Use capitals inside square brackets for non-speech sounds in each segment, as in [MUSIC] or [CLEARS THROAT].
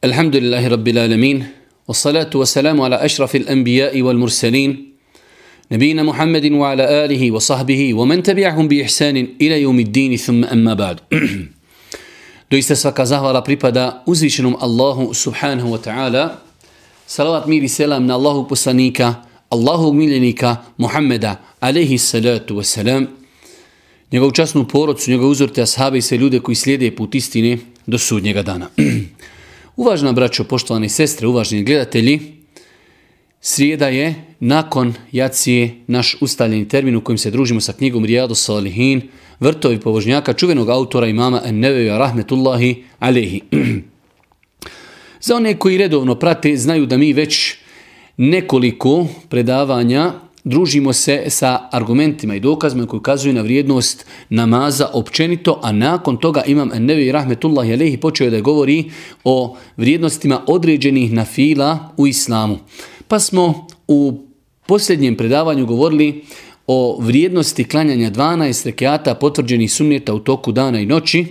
الحمد لله رب العالمين والصلاة والسلام على أشرف الأنبياء والمرسلين نبينا محمد وعلى آله وصحبه ومن تبعهم بإحسان إلى يوم الدين ثم أما بعد Doista svaka zahvala pripada uzvišenom Allahu subhanahu wa ta'ala. Salavat mir i selam na Allahu poslanika, Allahu miljenika Muhammeda alaihi salatu wa salam. Njegovu časnu porodcu, njegov uzorte ashabe i sve ljude koji slijede put istine do sudnjega dana. Uvažena braćo, poštovane sestre, uvaženi gledatelji, srijeda je nakon jacije naš ustaljeni termin u kojem se družimo sa knjigom Rijadu Salihin, vrtovi pobožnjaka, čuvenog autora imama Enneveja Rahmetullahi Alehi. [CLEARS THROAT] Za one koji redovno prate, znaju da mi već nekoliko predavanja družimo se sa argumentima i dokazima koji ukazuju na vrijednost namaza općenito, a nakon toga imam Nevi Rahmetullah Jalehi počeo da govori o vrijednostima određenih nafila u islamu. Pa smo u posljednjem predavanju govorili o vrijednosti klanjanja 12 rekiata potvrđenih sunnjeta u toku dana i noći,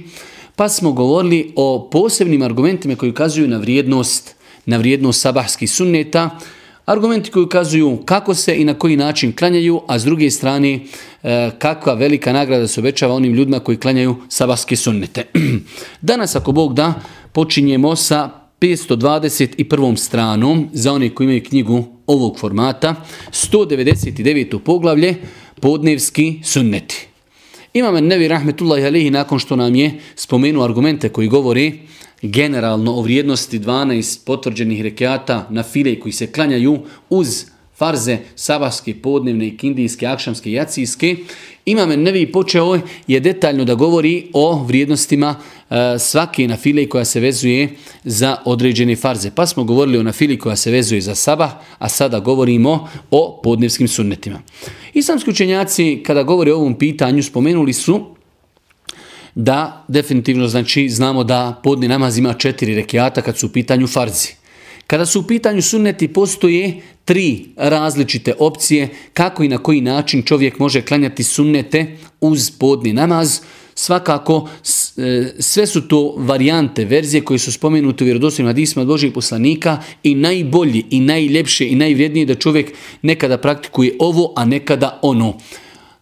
pa smo govorili o posebnim argumentima koji ukazuju na vrijednost na vrijednost sabahskih sunneta, Argumenti koji ukazuju kako se i na koji način klanjaju, a s druge strane e, kakva velika nagrada se obećava onim ljudima koji klanjaju sabahske sunnete. [CLEARS THROAT] Danas, ako Bog da, počinjemo sa 521. stranom za one koji imaju knjigu ovog formata, 199. poglavlje, podnevski sunneti. Imam Nevi Rahmetullahi Alihi nakon što nam je spomenuo argumente koji govori generalno o vrijednosti 12 potvrđenih rekiata na file koji se klanjaju uz farze sabahske, podnevne, kindijske, akšamske, jacijske. Imam Nevi počeo je detaljno da govori o vrijednostima e, svake na file koja se vezuje za određene farze. Pa smo govorili o na fili koja se vezuje za sabah, a sada govorimo o podnevskim sunnetima. Islamski učenjaci kada govori o ovom pitanju spomenuli su da definitivno znači znamo da podni namaz ima četiri rekiata kad su u pitanju farzi. Kada su u pitanju sunneti postoje tri različite opcije kako i na koji način čovjek može klanjati sunnete uz podni namaz. Svakako e, sve su to varijante, verzije koje su spomenute u vjerodostojnim hadisima Božih poslanika i najbolji i najljepše i najvrijednije da čovjek nekada praktikuje ovo, a nekada ono.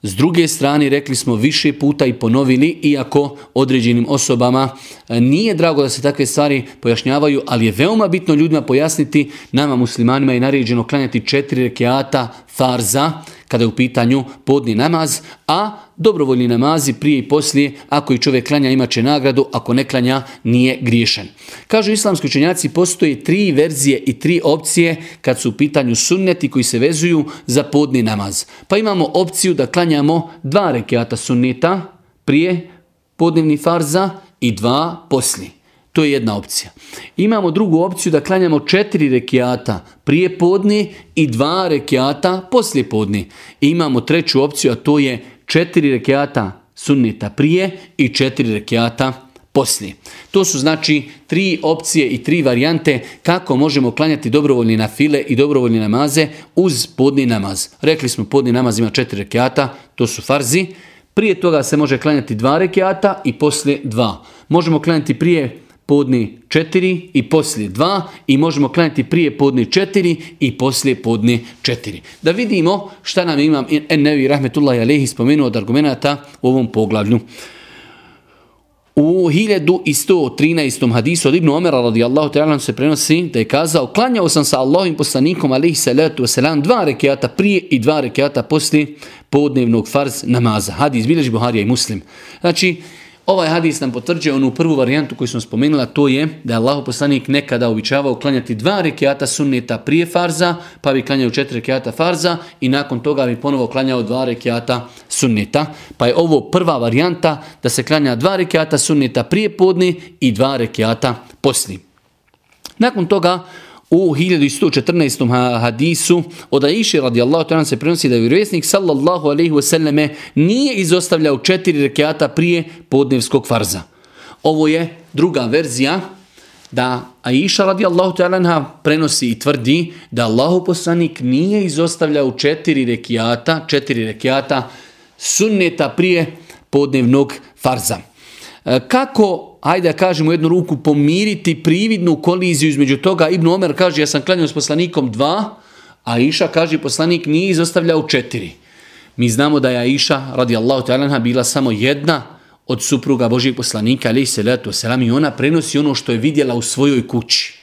S druge strane, rekli smo više puta i ponovili, iako određenim osobama e, nije drago da se takve stvari pojašnjavaju, ali je veoma bitno ljudima pojasniti, nama muslimanima je naređeno klanjati četiri rekiata farza, kada je u pitanju podni namaz, a dobrovoljni namazi prije i poslije, ako i čovjek klanja imaće nagradu, ako ne klanja nije griješan. Kažu islamski učenjaci, postoje tri verzije i tri opcije kad su u pitanju sunneti koji se vezuju za podni namaz. Pa imamo opciju da klanjamo dva rekiata sunneta prije podnevni farza i dva poslije. To je jedna opcija. Imamo drugu opciju da klanjamo četiri rekiata prije podni i dva rekiata poslije podni. I imamo treću opciju, a to je četiri rekiata sunneta prije i četiri rekiata poslije. To su znači tri opcije i tri varijante kako možemo klanjati dobrovoljni na file i dobrovoljni namaze uz podni namaz. Rekli smo podni namaz ima četiri rekiata, to su farzi. Prije toga se može klanjati dva rekiata i poslije dva. Možemo klanjati prije podni 4 i poslije 2 i možemo klanjati prije podni 4 i poslije podni 4. Da vidimo šta nam imam Ennevi Rahmetullahi Alehi spomenuo od argumenta u ovom poglavlju. U 1113. hadisu od Ibnu Omera radijallahu ta'ala se prenosi da je kazao klanjao sam sa Allahim poslanikom alaihi salatu wasalam dva rekiata prije i dva rekiata poslije podnevnog farz namaza. Hadis bilježi Buharija i Muslim. Znači, Ovaj hadis nam potvrđuje onu prvu varijantu koju smo spomenula, to je da je Allah poslanik nekada običavao klanjati dva rekiata sunneta prije farza, pa bi klanjao četiri rekiata farza i nakon toga bi ponovo klanjao dva rekiata sunneta. Pa je ovo prva varijanta da se klanja dva rekiata sunneta prije podne i dva rekiata poslije. Nakon toga u 1114. hadisu od Aisha radijallahu ta'ala se prenosi da je vjerovjesnik sallallahu alejhi ve selleme nije izostavljao četiri rekiata prije podnevskog farza. Ovo je druga verzija da Aisha radijallahu ta'ala prenosi i tvrdi da Allahu poslanik nije izostavljao četiri rekiata, četiri rekiata sunneta prije podnevnog farza. E, kako, ajde da kažemo jednu ruku, pomiriti prividnu koliziju između toga? Ibn Omer kaže, ja sam klanjao s poslanikom dva, a Iša kaže, poslanik nije izostavljao četiri. Mi znamo da je Iša, radijallahu ta'ala, bila samo jedna od supruga Božijeg poslanika, ali se letu selam, i ona prenosi ono što je vidjela u svojoj kući.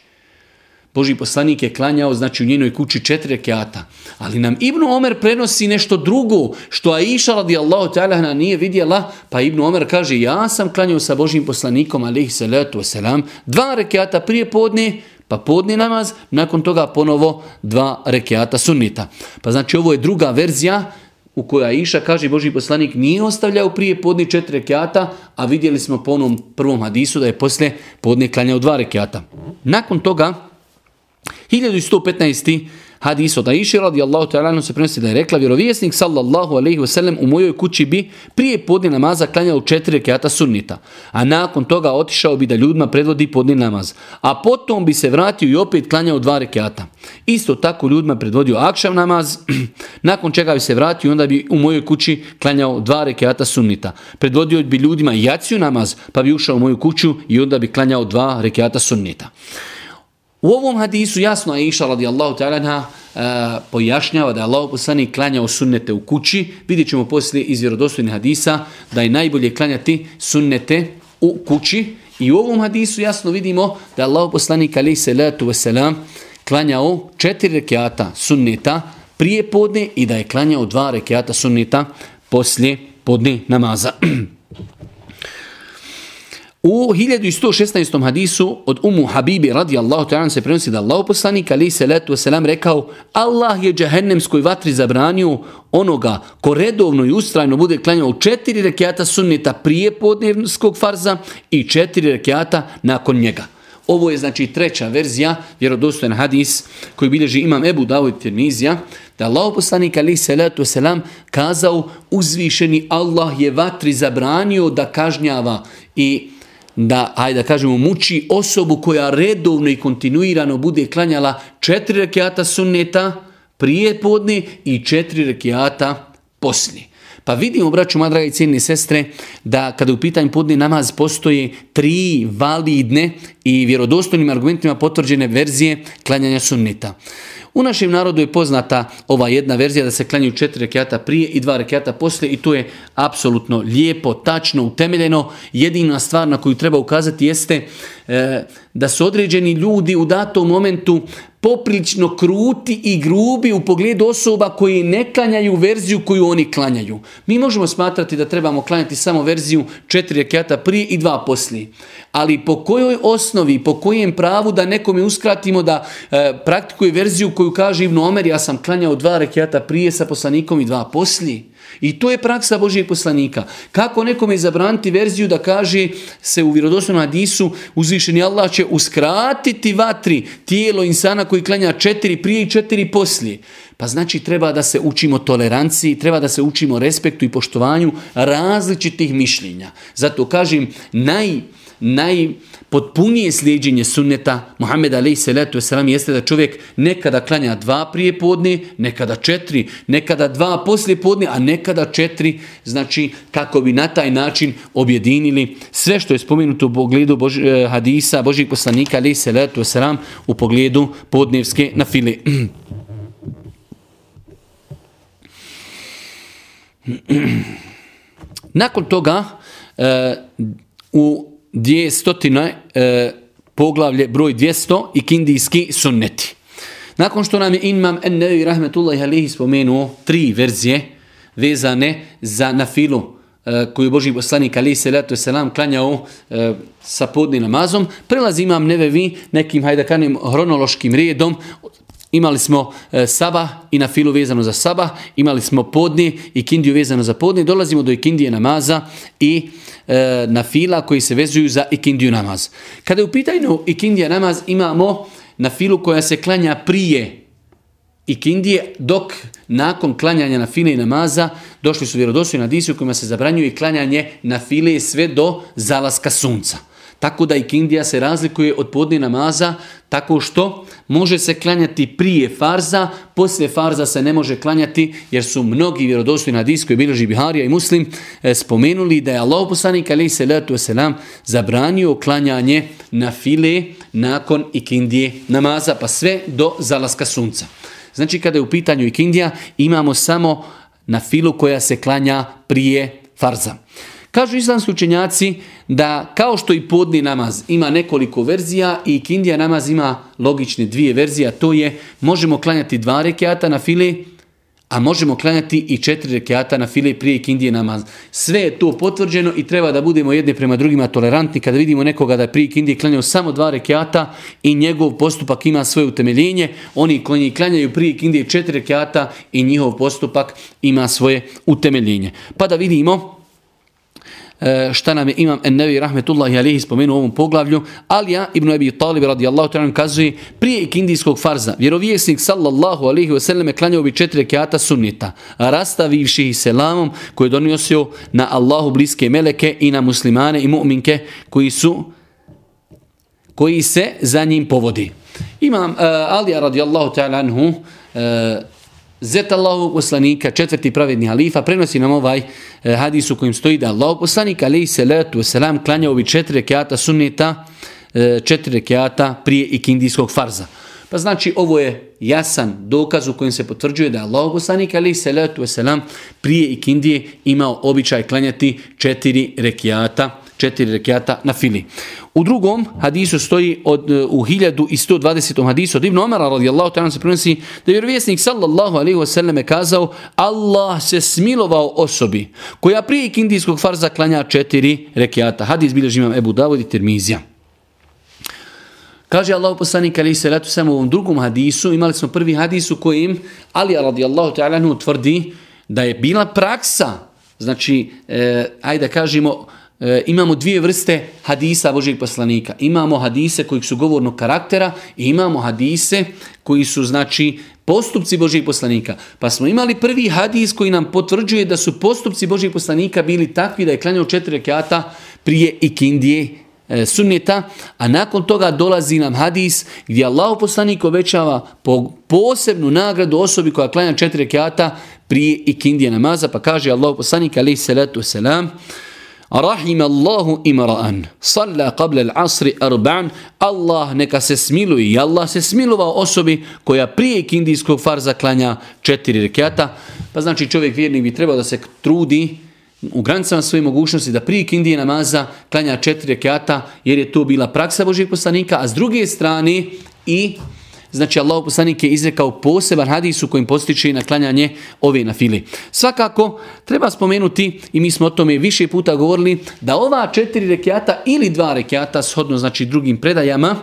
Boži poslanik je klanjao, znači u njenoj kući četiri rekiata. Ali nam Ibn Omer prenosi nešto drugo, što Aisha radijallahu ta'ala nije vidjela, pa Ibn Omer kaže, ja sam klanjao sa Božim poslanikom, alihi salatu wasalam, dva rekiata prije podne, pa podni namaz, nakon toga ponovo dva rekiata sunnita. Pa znači ovo je druga verzija, u kojoj Aisha kaže Boži poslanik nije ostavljao prije podni četiri rekiata, a vidjeli smo po onom prvom hadisu da je posle podne klanjao dva rekiata. Nakon toga, 1115. hadis od Aisha radijallahu ta'ala se prenosi da je rekla vjerovjesnik sallallahu alejhi ve sellem u mojoj kući bi prije podne namaza klanjao četiri rekata sunnita, a nakon toga otišao bi da ljudima predvodi podni namaz, a potom bi se vratio i opet klanjao dva rekata. Isto tako ljudima predvodio akšav namaz, [CLEARS THROAT] nakon čega bi se vratio i onda bi u mojoj kući klanjao dva rekata sunnita. Predvodio bi ljudima jaciju namaz, pa bi ušao u moju kuću i onda bi klanjao dva rekata sunnita. U ovom hadisu jasno je iša radijallahu ta'ala e, pojašnjava da je Allah poslanik klanjao sunnete u kući. Vidjet ćemo poslije iz vjerodostojnih hadisa da je najbolje klanjati sunnete u kući. I u ovom hadisu jasno vidimo da je Allah poslanik alaih salatu wasalam klanjao četiri rekiata sunneta prije podne i da je klanjao dva rekiata sunneta poslije podne namaza. [CLEARS THROAT] U 1116. hadisu od Umu Habibi radijallahu ta'ala se prenosi da Allah poslanik ali se letu wasalam rekao Allah je džahennemskoj vatri zabranio onoga ko redovno i ustrajno bude klanjao četiri rekiata sunnita prije podnevskog farza i četiri rekiata nakon njega. Ovo je znači treća verzija, vjerodostojan hadis koji bilježi imam Ebu Davud Tirmizija, da Allah poslanik ali se letu wasalam kazao uzvišeni Allah je vatri zabranio da kažnjava i da, ajde da kažemo, muči osobu koja redovno i kontinuirano bude klanjala četiri rekiata sunneta prije podne i četiri rekiata poslije. Pa vidimo, braću, moja draga i cijenine sestre, da kada u pitanju podne namaz postoje tri validne i vjerodostojnim argumentima potvrđene verzije klanjanja sunneta. U našem narodu je poznata ova jedna verzija da se klanjaju četiri rekiata prije i dva rekiata poslije i to je apsolutno lijepo, tačno, utemeljeno. Jedina stvar na koju treba ukazati jeste e, da su određeni ljudi u datom momentu poprilično kruti i grubi u pogledu osoba koji ne klanjaju verziju koju oni klanjaju. Mi možemo smatrati da trebamo klanjati samo verziju četiri rekiata prije i dva poslije. Ali po kojoj osnovi, po kojem pravu da nekome uskratimo da e, praktikuje verziju koju kaže Ibn Omer, ja sam klanjao dva rekiata prije sa poslanikom i dva poslije. I to je praksa Božijeg poslanika. Kako nekome zabraniti verziju da kaže se u vjerodostojnom hadisu uzvišeni Allah će uskratiti vatri tijelo insana koji klanja četiri prije i četiri poslije. Pa znači treba da se učimo toleranciji, treba da se učimo respektu i poštovanju različitih mišljenja. Zato kažem naj, najpotpunije slijedjenje sunneta Muhammed alaih salatu wasalam jeste da čovjek nekada klanja dva prije podne, nekada četiri, nekada dva poslije podne, a nekada četiri, znači kako bi na taj način objedinili sve što je spomenuto u pogledu Bož, eh, hadisa Božih poslanika alaih salatu wasalam u pogledu podnevske na file. [CLEARS THROAT] Nakon toga e, u 200 e, poglavlje broj 200 i kindijski sunneti. Nakon što nam je Imam Ennevi Rahmetullahi Alihi spomenuo tri verzije vezane za nafilu e, koju Boži poslanik Alihi Salatu Selam klanjao e, sa podnim namazom, prelazi Imam Nevevi nekim, hajde kanim, hronološkim redom Imali smo e, saba i na filu vezano za saba, imali smo podni i kindiju vezano za podni, dolazimo do ikindije namaza i e, na fila koji se vezuju za ikindiju namaz. Kada je u pitanju ikindija namaz imamo na filu koja se klanja prije ikindije, dok nakon klanjanja na file i namaza došli su vjerodostojni na disiju kojima se zabranjuje klanjanje na file sve do zalaska sunca. Tako da ikindija se razlikuje od podne namaza tako što može se klanjati prije farza, poslije farza se ne može klanjati jer su mnogi vjerodostojni hadis koji bilježi Biharija i Muslim e, spomenuli da je Allah poslanik ali salatu wasalam selam zabranio klanjanje na file nakon ikindije namaza pa sve do zalaska sunca. Znači kada je u pitanju ikindija imamo samo na filu koja se klanja prije farza. Kažu islamski učenjaci da kao što i podni namaz ima nekoliko verzija i kindija namaz ima logične dvije verzije, to je možemo klanjati dva rekiata na fili, a možemo klanjati i četiri rekiata na file prije kindije namaz. Sve je to potvrđeno i treba da budemo jedne prema drugima tolerantni kada vidimo nekoga da je prije kindije klanjao samo dva rekiata i njegov postupak ima svoje utemeljenje. Oni koji klanjaju prije kindije četiri rekiata i njihov postupak ima svoje utemeljenje. Pa da vidimo E, šta nam je imam Ennevi rahmetullahi alihi spomenuo u ovom poglavlju, Alija ibn Abi Talib radijallahu ta'ala kazuje prije ikindijskog farza, vjerovjesnik sallallahu alihi wasallam klanjao bi četiri rekiata sunnita, rastavivši ih selamom koji je donosio na Allahu bliske meleke i na muslimane i mu'minke koji su koji se za njim povodi. Imam uh, Alija radijallahu ta'ala anhu uh, Zet Allahu poslanika, četvrti pravedni halifa, prenosi nam ovaj e, hadis u kojem stoji da Allahu poslanik, alaihi salatu wasalam, klanjao bi četiri rekiata sunneta, e, četiri rekiata prije ikindijskog farza. Pa znači ovo je jasan dokaz u kojem se potvrđuje da Allahu poslanik, alaihi salatu wasalam, prije ikindije imao običaj klanjati četiri rekiata četiri rekiata na fili. U drugom hadisu stoji od, u 1120. hadisu od Ibn Omara radijallahu ta'ala se prenosi da je vjerovjesnik sallallahu alaihi ve selleme kazao Allah se smilovao osobi koja prije kindijskog farza klanja četiri rekiata. Hadis bilježi imam Ebu Davud i Tirmizija. Kaže Allahu poslanik alaihi salatu samo u ovom drugom hadisu, imali smo prvi hadis u kojem Ali radijallahu ta'ala tvrdi da je bila praksa, znači, e, ajde da kažemo, e, imamo dvije vrste hadisa Božijeg poslanika. Imamo hadise koji su govornog karaktera i imamo hadise koji su znači postupci Božijeg poslanika. Pa smo imali prvi hadis koji nam potvrđuje da su postupci Božijeg poslanika bili takvi da je klanjao četiri rekata prije ikindije e, sunneta, a nakon toga dolazi nam hadis gdje Allah poslanik obećava po posebnu nagradu osobi koja klanja četiri rekata prije ikindije namaza, pa kaže Allah poslanik alaih salatu wasalam, Rahim Allahu imra'an. Salla qabla al-asri arba'an. Allah neka se smiluje. I Allah se smilovao osobi koja prije kindijskog farza klanja četiri rekiata. Pa znači čovjek vjernik bi trebao da se trudi u granicama svoje mogućnosti da prije kindije namaza klanja četiri rekiata jer je to bila praksa Božih poslanika. A s druge strane i Znači Allah poslanik je izrekao poseban hadis u kojim postiče na klanjanje ove na fili. Svakako treba spomenuti i mi smo o tome više puta govorili da ova četiri rekiata ili dva rekiata shodno znači drugim predajama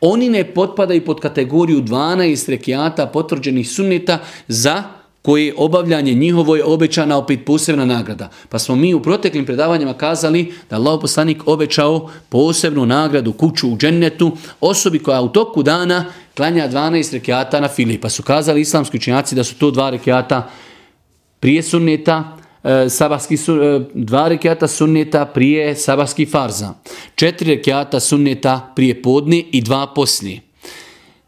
oni ne potpadaju pod kategoriju 12 rekiata potvrđenih sunneta za koje obavljanje njihovo je obećana opet posebna nagrada. Pa smo mi u proteklim predavanjima kazali da Allah poslanik obećao posebnu nagradu kuću u džennetu osobi koja u toku dana klanja 12 rekiata na fili. Pa su kazali islamski učinjaci da su to dva rekiata prije sunneta, e, sabahski su, e, dva rekiata sunneta prije sabahski farza, četiri rekiata sunneta prije podne i dva poslije.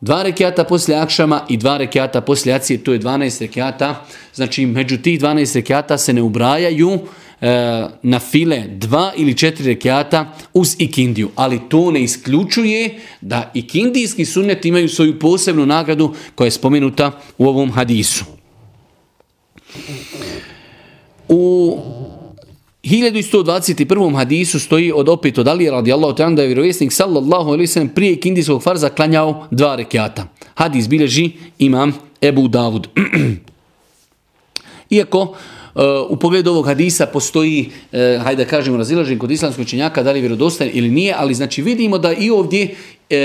Dva rekiata poslije akšama i dva rekiata poslije acije, to je 12 rekiata. Znači, među tih 12 rekiata se ne ubrajaju e, na file dva ili četiri rekiata uz ikindiju. Ali to ne isključuje da ikindijski sunnet imaju svoju posebnu nagradu koja je spomenuta u ovom hadisu. U 1121. hadisu stoji od opet od Ali radijallahu ta'ala da je vjerovjesnik sallallahu alaihi sallam prije kindijskog farza klanjao dva rekiata. Hadis bilježi imam Ebu Davud. [CLEARS THROAT] Iako uh, u pogledu ovog hadisa postoji, uh, hajde da kažemo, razilažen kod islamskog učenjaka da li je vjerodostajan ili nije, ali znači vidimo da i ovdje uh,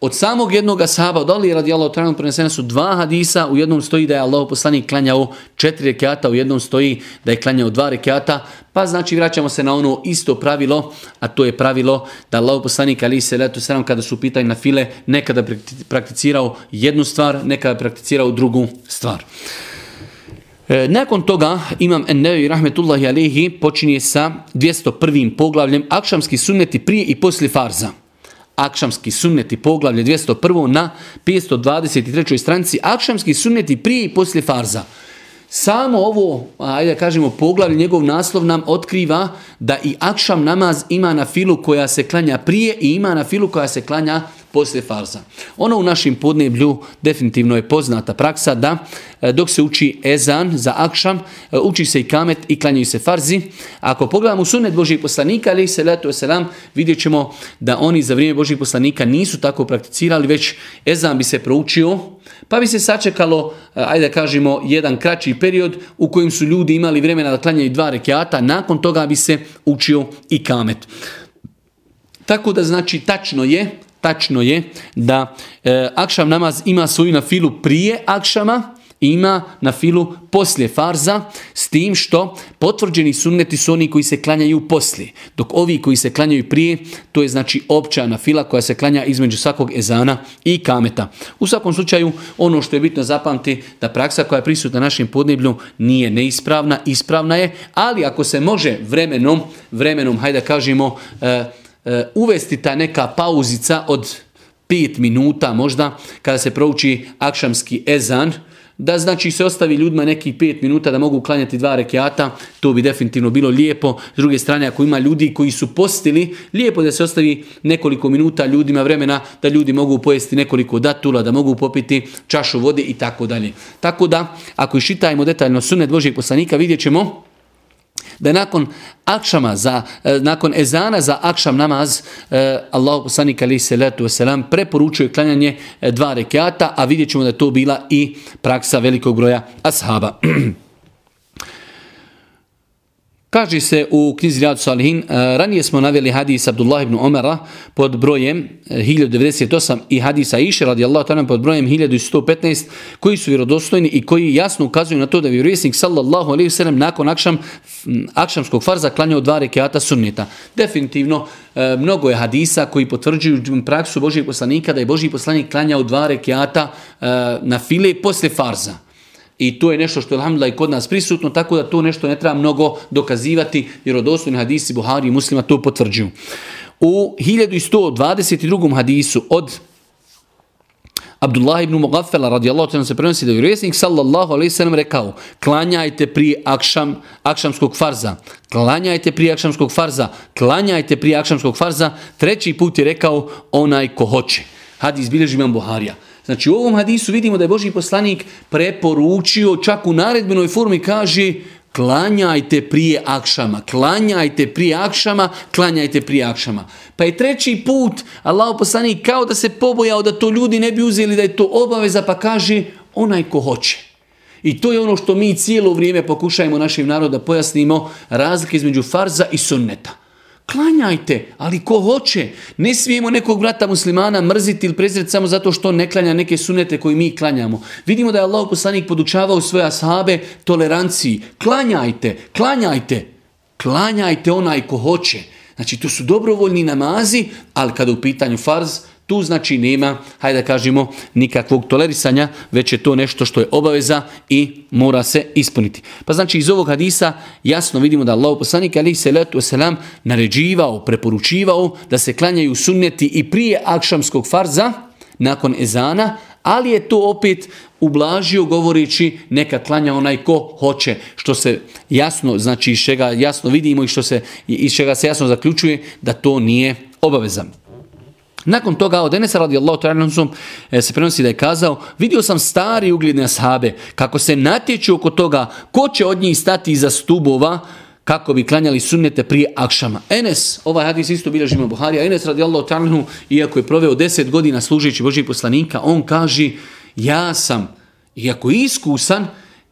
od samog jednog ashaba, od Ali radijallahu ta'ala prenesena su dva hadisa, u jednom stoji da je Allah poslanik klanjao četiri rekiata, u jednom stoji da je klanjao dva rekiata, pa znači vraćamo se na ono isto pravilo, a to je pravilo da Allah poslanik ali se letu sram kada su pitanje na file, nekada prakticirao jednu stvar, nekada prakticirao drugu stvar. E, nakon toga imam Ennevi rahmetullahi alihi počinje sa 201. poglavljem akšamski sunneti prije i poslije farza akšamski sunneti poglavlje 201. na 523. stranici. Akšamski sunneti prije i poslije farza. Samo ovo, ajde da kažemo, poglavlje, njegov naslov nam otkriva da i akšam namaz ima na filu koja se klanja prije i ima na filu koja se klanja poslije farza. Ono u našim podneblju definitivno je poznata praksa da e, dok se uči ezan za akšam, e, uči se i kamet i klanjaju se farzi. Ako pogledamo sunet Božih poslanika, ali se letu selam, vidjet ćemo da oni za vrijeme Božih poslanika nisu tako prakticirali, već ezan bi se proučio, pa bi se sačekalo, e, ajde da kažemo, jedan kraći period u kojem su ljudi imali vremena da klanjaju dva rekiata, nakon toga bi se učio i kamet. Tako da znači tačno je tačno je da e, akšam namaz ima svoju na filu prije akšama, ima na filu poslije farza, s tim što potvrđeni sunneti su oni koji se klanjaju poslije. Dok ovi koji se klanjaju prije, to je znači opća na fila koja se klanja između svakog ezana i kameta. U svakom slučaju, ono što je bitno zapamti, da praksa koja je prisutna na našem podneblju nije neispravna, ispravna je, ali ako se može vremenom, vremenom, hajde da kažemo, e, E, uvesti ta neka pauzica od 5 minuta možda kada se prouči akšamski ezan, da znači se ostavi ljudima neki 5 minuta da mogu klanjati dva rekiata, to bi definitivno bilo lijepo. S druge strane, ako ima ljudi koji su postili, lijepo da se ostavi nekoliko minuta ljudima vremena da ljudi mogu pojesti nekoliko datula, da mogu popiti čašu vode i tako dalje. Tako da, ako iščitajemo detaljno sunet Božijeg poslanika, vidjet ćemo da je nakon akšama, za, e, nakon ezana za akšam namaz, e, Allahu poslanik ali se letu selam preporučuje klanjanje e, dva rekata a vidjet ćemo da to bila i praksa velikog broja ashaba. [CLEARS THROAT] Kaže se u knjizi Rijadu Salihin, e, ranije smo naveli hadis Abdullah ibn Omara pod brojem e, 1098 i hadisa Iše radijallahu ta'ala pod brojem 1115 koji su vjerodostojni i koji jasno ukazuju na to da je vjerovjesnik sallallahu alaihi sallam nakon akšam, akšamskog farza klanjao dva rekiata sunnita. Definitivno e, mnogo je hadisa koji potvrđuju praksu Božijeg poslanika da je Božiji poslanik klanjao dva rekiata na file posle farza. I to je nešto što je alhamdulillah i kod nas prisutno, tako da to nešto ne treba mnogo dokazivati, jer od hadisi Buhari i muslima to potvrđuju. U 1122. hadisu od Abdullah ibn Mugaffela radijallahu ta'ala se prenosi da je vjerovjesnik sallallahu alejhi ve sellem rekao: "Klanjajte prije akšam akšamskog farza. Klanjajte prije akšamskog farza. Klanjajte prije akšamskog farza." Treći put je rekao onaj ko hoće. Hadis bilježi imam Buharija. Znači u ovom hadisu vidimo da je Boži poslanik preporučio, čak u naredbenoj formi kaže klanjajte prije akšama, klanjajte prije akšama, klanjajte prije akšama. Pa je treći put Allah poslanik kao da se pobojao da to ljudi ne bi uzeli da je to obaveza pa kaže onaj ko hoće. I to je ono što mi cijelo vrijeme pokušajemo našim naroda pojasnimo razlike između farza i sunneta. Klanjajte, ali ko hoće. Ne smijemo nekog brata muslimana mrziti ili prezreti samo zato što ne klanja neke sunete koji mi klanjamo. Vidimo da je Allah poslanik podučavao svoje ashabe toleranciji. Klanjajte, klanjajte, klanjajte onaj ko hoće. Znači, to su dobrovoljni namazi, ali kada u pitanju farz, tu znači nema, hajde da kažemo, nikakvog tolerisanja, već je to nešto što je obaveza i mora se ispuniti. Pa znači iz ovog hadisa jasno vidimo da Allah poslanik ali se letu selam naređivao, preporučivao da se klanjaju sunneti i prije akšamskog farza nakon ezana, ali je to opet ublažio govoreći neka klanja onaj ko hoće, što se jasno, znači iz čega jasno vidimo i što se iz čega se jasno zaključuje da to nije obavezan. Nakon toga od Enesa radijallahu ta'ala e, se prenosi da je kazao vidio sam stari ugledne ashabe kako se natječu oko toga ko će od njih stati iza stubova kako bi klanjali sunnete prije akšama. Enes, ovaj hadis isto bilježi Buharija, Enes radijallahu ta'ala iako je proveo 10 godina služeći Božih poslanika, on kaže ja sam, iako iskusan,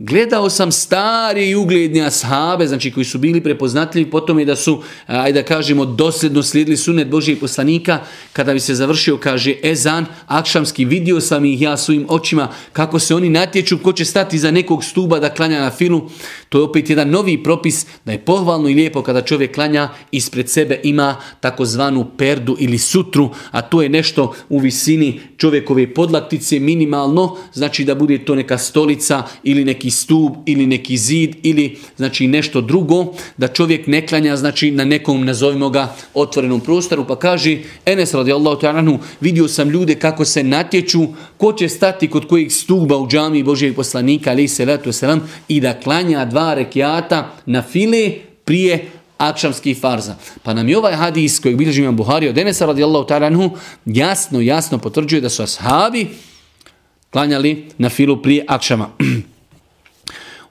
Gledao sam stari i ugledni ashabe, znači koji su bili prepoznatljivi, potom tome da su, ajde da kažemo, dosljedno slijedili sunet Božijeg poslanika, kada bi se završio, kaže, Ezan, Akšamski, vidio sam ih ja svojim očima, kako se oni natječu, ko će stati za nekog stuba da klanja na filu. To je opet jedan novi propis da je pohvalno i lijepo kada čovjek klanja ispred sebe ima takozvanu perdu ili sutru, a to je nešto u visini čovjekove podlaktice minimalno, znači da bude to neka stolica ili neki stub ili neki zid ili znači nešto drugo, da čovjek ne klanja znači na nekom nazovimo ga otvorenom prostoru, pa kaže Enes radijallahu ta'ala vidio sam ljude kako se natječu, ko će stati kod kojeg stuba u džami Božijeg poslanika ali se selam i da klanja dva rekiata na file prije akšamskih farza. Pa nam je ovaj hadis kojeg bilježi imam Buhari od Enesa radijallahu ta'ala jasno, jasno potvrđuje da su ashabi klanjali na filu prije akšama. [CLEARS THROAT]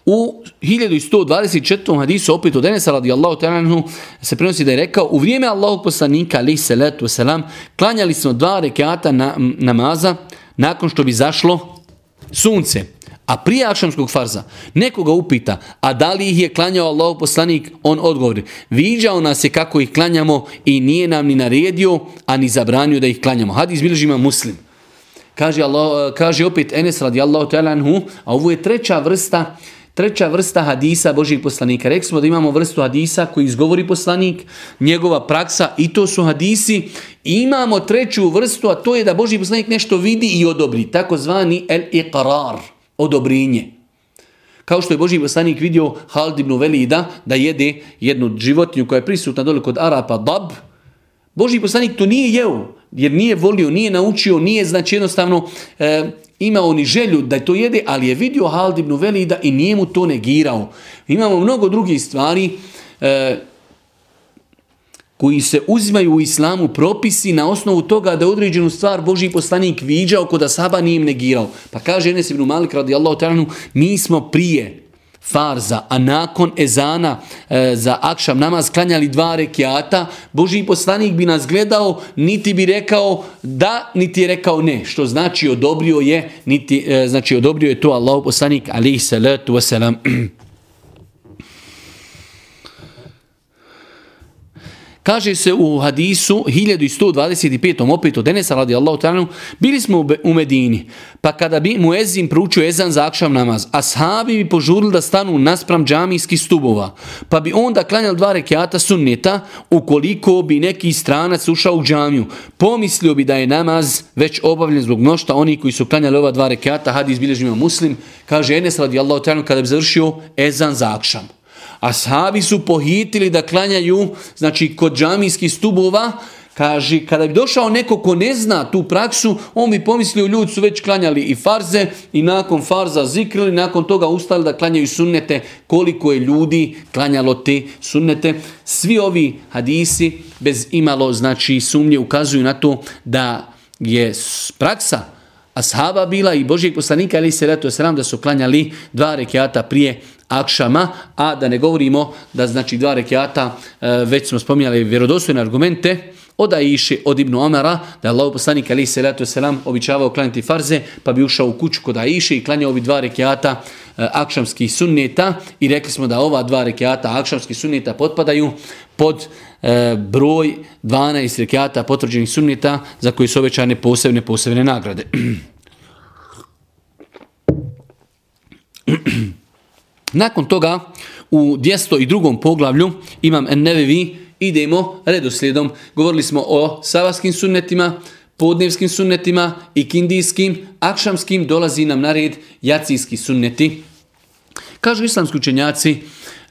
U 1124. hadisu opet od Enesa radijallahu ta'ala se prenosi da je rekao u vrijeme Allahog poslanika ali se letu selam klanjali smo dva rekiata na, namaza nakon što bi zašlo sunce. A prije akšamskog farza nekoga upita, a da li ih je klanjao Allah poslanik, on odgovori, viđao nas je kako ih klanjamo i nije nam ni naredio, a ni zabranio da ih klanjamo. Hadis bilježima muslim. Kaže, Allah, kaže opet Enes radijallahu ta'ala anhu, a ovo je treća vrsta Treća vrsta hadisa Božijeg poslanika. Rekli smo da imamo vrstu hadisa koji izgovori poslanik, njegova praksa i to su hadisi. I imamo treću vrstu, a to je da Božji poslanik nešto vidi i odobri. Tako zvani el-iqrar odobrinje. Kao što je Boži poslanik vidio Halid ibn Velida da jede jednu životinju koja je prisutna dole kod Arapa, dab, Boži poslanik to nije jeo, jer nije volio, nije naučio, nije znači jednostavno e, imao ni želju da to jede, ali je vidio Halid ibn Velida i nije mu to negirao. Imamo mnogo drugih stvari, e, koji se uzimaju u islamu propisi na osnovu toga da određenu stvar Boži poslanik viđao kod Asaba nije im negirao. Pa kaže Enes ibn Malik radijallahu ta'anu, mi smo prije farza, a nakon ezana e, za akšam namaz klanjali dva rekiata, Boži poslanik bi nas gledao, niti bi rekao da, niti je rekao ne, što znači odobrio je, niti, e, znači odobrio je to Allah poslanik, alihi salatu wasalam. [CLEARS THROAT] Kaže se u hadisu 1125. opet od Denesa radijallahu ta'ala bili smo u Medini, pa kada bi mu ezin pručio ezan za akšam namaz, a sahabi bi požurili da stanu naspram džamijskih stubova, pa bi onda klanjali dva rekiata sunneta, ukoliko bi neki stranac ušao u džamiju, pomislio bi da je namaz već obavljen zbog mnošta oni koji su klanjali ova dva rekiata, hadis bilježima muslim, kaže Enes radijallahu ta'ala kada bi završio ezan za akšam. Ashabi su pohitili da klanjaju, znači kod džamijskih stubova, kaže, kada bi došao neko ko ne zna tu praksu, on bi pomislio, ljudi su već klanjali i farze i nakon farza zikrili, nakon toga ustali da klanjaju sunnete, koliko je ljudi klanjalo te sunnete. Svi ovi hadisi, bez imalo znači sumnje, ukazuju na to da je praksa ashaba bila i Božijeg poslanika, ali se leto sram da su klanjali dva rekiata prije akšama, a da ne govorimo da znači dva rekiata, e, već smo spominjali vjerodostojne argumente, od Aiše, od Ibnu Omara, da je Allah poslanik alaih salatu leto selam običavao klanjati farze, pa bi ušao u kuću kod Aiše i klanjao bi dva rekiata e, akšamskih sunneta i rekli smo da ova dva rekiata akšamskih sunneta potpadaju pod e, broj 12 rekiata potvrđenih sunneta za koji su obećane posebne posebne nagrade. [CLEARS THROAT] Nakon toga u 202. poglavlju imam Ennevevi, idemo redoslijedom. Govorili smo o savaskim sunnetima, podnevskim sunnetima i kindijskim, akšamskim dolazi nam na red jacijski sunneti. Kažu islamski učenjaci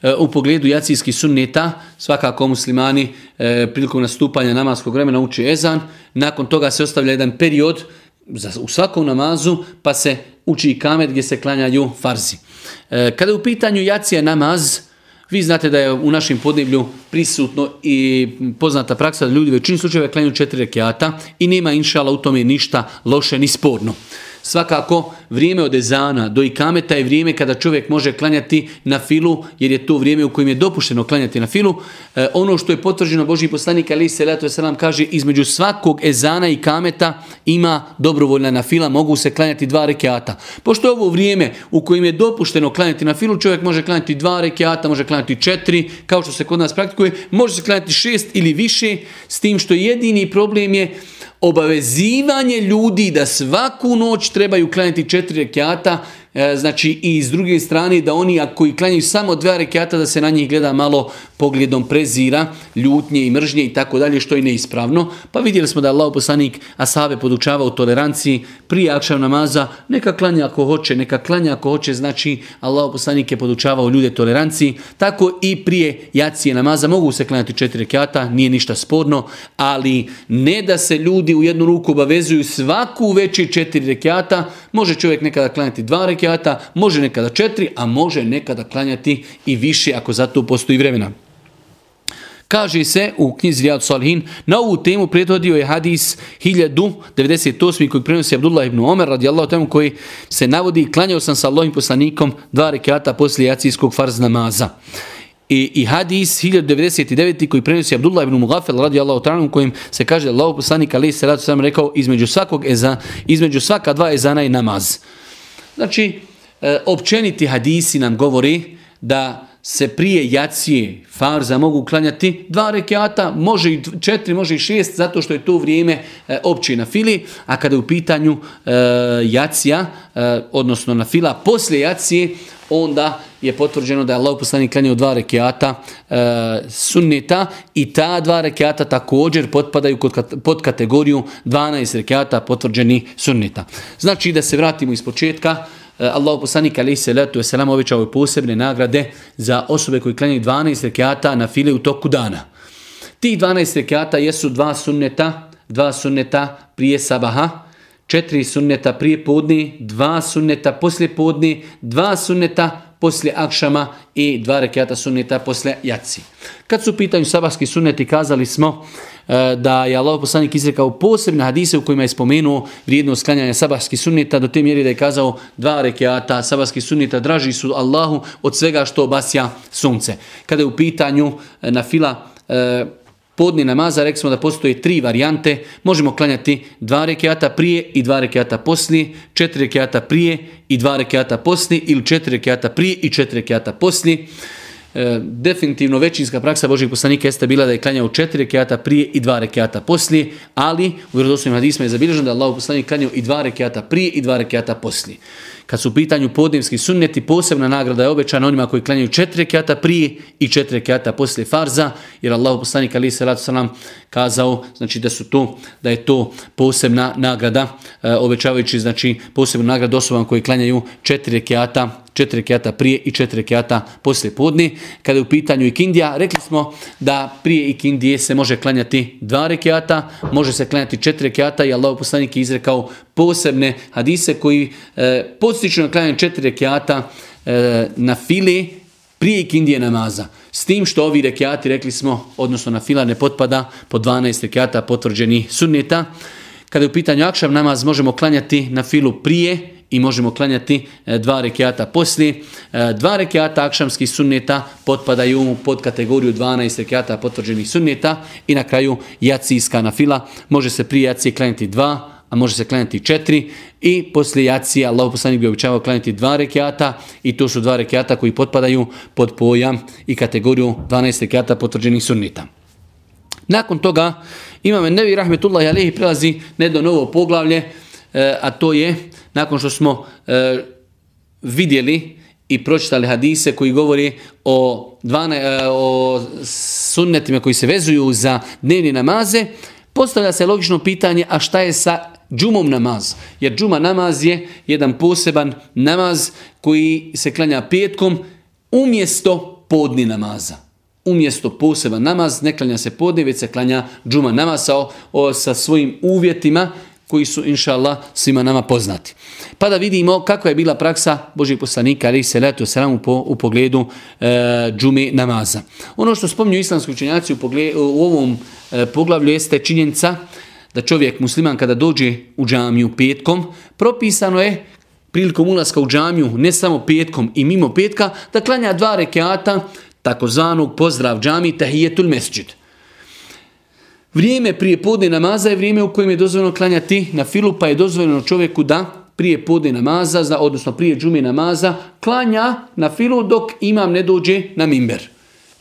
e, u pogledu jacijskih sunneta, svakako muslimani e, prilikom nastupanja namaskog vremena uči ezan, nakon toga se ostavlja jedan period u svakom namazu, pa se uči i kamet gdje se klanjaju farzi. E, kada je u pitanju jacija namaz, vi znate da je u našem podneblju prisutno i poznata praksa da ljudi u većini slučajeva klanjaju četiri rekiata i nema inšala u tome ništa loše ni sporno. Svakako, vrijeme od ezana do ikameta je vrijeme kada čovjek može klanjati na filu, jer je to vrijeme u kojem je dopušteno klanjati na filu. E, ono što je potvrđeno Božji poslanik Ali Selatu Selam kaže, između svakog ezana i kameta ima dobrovoljna na fila, mogu se klanjati dva rekiata. Pošto je ovo vrijeme u kojem je dopušteno klanjati na filu, čovjek može klanjati dva rekiata, može klanjati četiri, kao što se kod nas praktikuje, može se klanjati šest ili više, s tim što jedini problem je obavezivanje ljudi da svaku noć trebaju klanjati četiri rekiata e, znači i s druge strane da oni ako i klanjaju samo dva rekiata da se na njih gleda malo pogledom prezira, ljutnje i mržnje i tako dalje što je neispravno. Pa vidjeli smo da je Allah poslanik Asave podučavao toleranciji prije akšav namaza, neka klanja ako hoće, neka klanja ako hoće, znači Allah poslanik je podučavao ljude toleranciji, tako i prije jacije namaza mogu se klanjati četiri rekiata, nije ništa sporno, ali ne da se ljudi u jednu ruku obavezuju svaku veći četiri rekiata, može čovjek nekada klanjati dva rekiata, može nekada četiri, a može nekada klanjati i više ako za to postoji vremena. Kaže se u knjizi Rijad Salihin, na ovu temu prethodio je hadis 1098. koji prenosi Abdullah ibn Omer radijallahu temu koji se navodi klanjao sam sa Allahim poslanikom dva rekiata poslije jacijskog farz namaza. I, i hadis 1099. koji prenosi Abdullah ibn Mughafel radijallahu ta'ala kojim se kaže Allahu poslanik ali se sam rekao između svakog eza, između svaka dva ezana i namaz. Znači, e, općeniti hadisi nam govori da se prije jacije farza mogu klanjati dva rekiata, može i četiri, može i šest, zato što je to vrijeme e, opće na fili, a kada je u pitanju e, jacija, e, odnosno na fila, poslije jacije, onda je potvrđeno da je Allah poslanik klanjao dva rekiata e, sunneta i ta dva rekiata također potpadaju kod, pod kategoriju 12 rekiata potvrđeni sunneta. Znači da se vratimo iz početka, e, Allah poslanik alaih salatu wasalam letu je posebne nagrade za osobe koji klanjaju 12 rekiata na file u toku dana. Ti 12 rekiata jesu dva sunneta, dva sunneta prije sabaha, četiri sunneta prije podni, dva sunneta poslije podni, dva sunneta poslije akšama i dva rekiata sunneta poslije jaci. Kad su pitanju sabahski sunneti, kazali smo e, da je Allah poslanik izrekao posebne hadise u kojima je spomenuo vrijednost sklanjanja sabahskih sunneta do te mjeri da je kazao dva rekiata sabahskih sunneta draži su Allahu od svega što obasja sunce. Kada je u pitanju e, na fila e, podni namaza, rekli smo da postoje tri varijante, možemo klanjati dva rekiata prije i dva rekiata poslije, četiri rekiata prije i dva rekiata poslije ili četiri rekiata prije i četiri rekiata poslije. E, definitivno većinska praksa Božih poslanika jeste bila da je klanjao četiri rekiata prije i dva rekiata poslije, ali u vjerodostojnim hadisma je zabilježeno da je Allah poslanik klanjao i dva rekiata prije i dva rekiata poslije. Kad su u pitanju podnevski sunneti, posebna nagrada je obećana onima koji klanjaju četiri rekiata prije i četiri rekiata poslije farza, jer Allah poslanik ali se salam kazao znači da su to da je to posebna nagrada e, obećavajući znači posebnu nagradu osobama koji klanjaju četiri rekiata četiri rekiata prije i četiri rekiata poslije podne. Kada je u pitanju ikindija, rekli smo da prije ikindije se može klanjati dva rekiata, može se klanjati četiri rekiata i Allah poslanik je izrekao posebne hadise koji e, podstiču na klanjanje četiri rekiata e, na fili prije ikindije namaza. S tim što ovi rekiati, rekli smo, odnosno na fila ne potpada po 12 rekiata potvrđeni sunneta. Kada je u pitanju akšav namaz možemo klanjati na filu prije i možemo klanjati e, dva rekiata poslije. E, dva rekiata akšamskih sunneta potpadaju pod kategoriju 12 rekiata potvrđenih sunneta i na kraju jacijska na fila. Može se prije jacije klanjati dva, a može se klanjati četiri i poslije jacije Allah poslanik bi običavao klanjati dva rekiata i to su dva rekiata koji potpadaju pod pojam i kategoriju 12 rekiata potvrđenih sunneta. Nakon toga imame Nevi Rahmetullahi Alehi prelazi na jedno novo poglavlje, e, a to je nakon što smo e, vidjeli i pročitali hadise koji govori o, dvane, e, o sunnetima koji se vezuju za dnevni namaze, postavlja se logično pitanje, a šta je sa džumom namaz? Jer džuma namaz je jedan poseban namaz koji se klanja petkom umjesto podni namaza. Umjesto poseban namaz, ne klanja se podni, već se klanja džuma namaz sa, o, sa svojim uvjetima koji su, inša Allah, svima nama poznati. Pa da vidimo kakva je bila praksa Božih poslanika, ali se letu sramu po, u pogledu e, džume namaza. Ono što spominju islamski učenjaci u, pogled, u ovom e, poglavlju jeste činjenica da čovjek musliman kada dođe u džamiju petkom, propisano je prilikom ulaska u džamiju, ne samo petkom i mimo petka, da klanja dva rekiata takozvanog pozdrav džami tahijetul mesđid. Vrijeme prije podne namaza je vrijeme u kojem je dozvoljeno klanjati na filu, pa je dozvoljeno čovjeku da prije podne namaza, odnosno prije džume namaza, klanja na filu dok imam ne dođe na mimber.